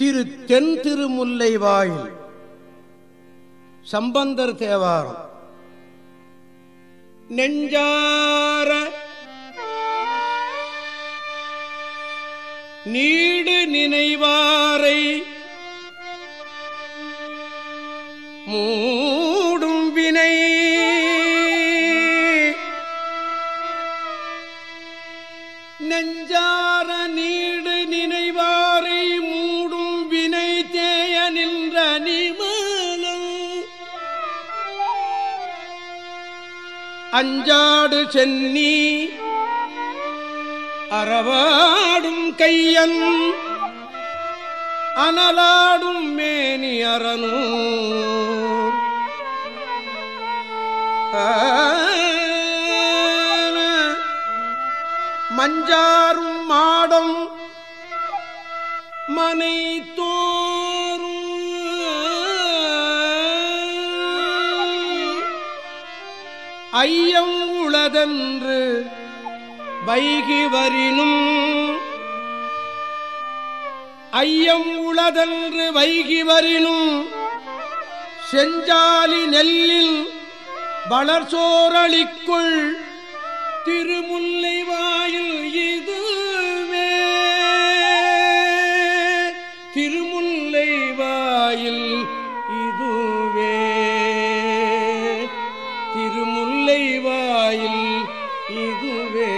திரு தென் திருமுல்லை வாயில். சம்பந்தர் தேவாரம். நெஞ்சார நீடு நினைவாரை மூடும் வினை. நெஞ்சார நீ அஞ்சாடு சென்னி அறவாடும் கையன் அனலாடும் மேனி அறனூர். மஞ்சாரும் மாடம் மனை தூ ஐயம் உளதன்று வைகி வரினும் ஐயம் உளதன்று வைகி வரினும் செஞ்சாலி நெல்லில் வளர்சோரளிக்குள் திருமுல்லை வாயில் இதுவே திருமுல்லை வாயில் திருமுல்லை வாயில் இதுவே.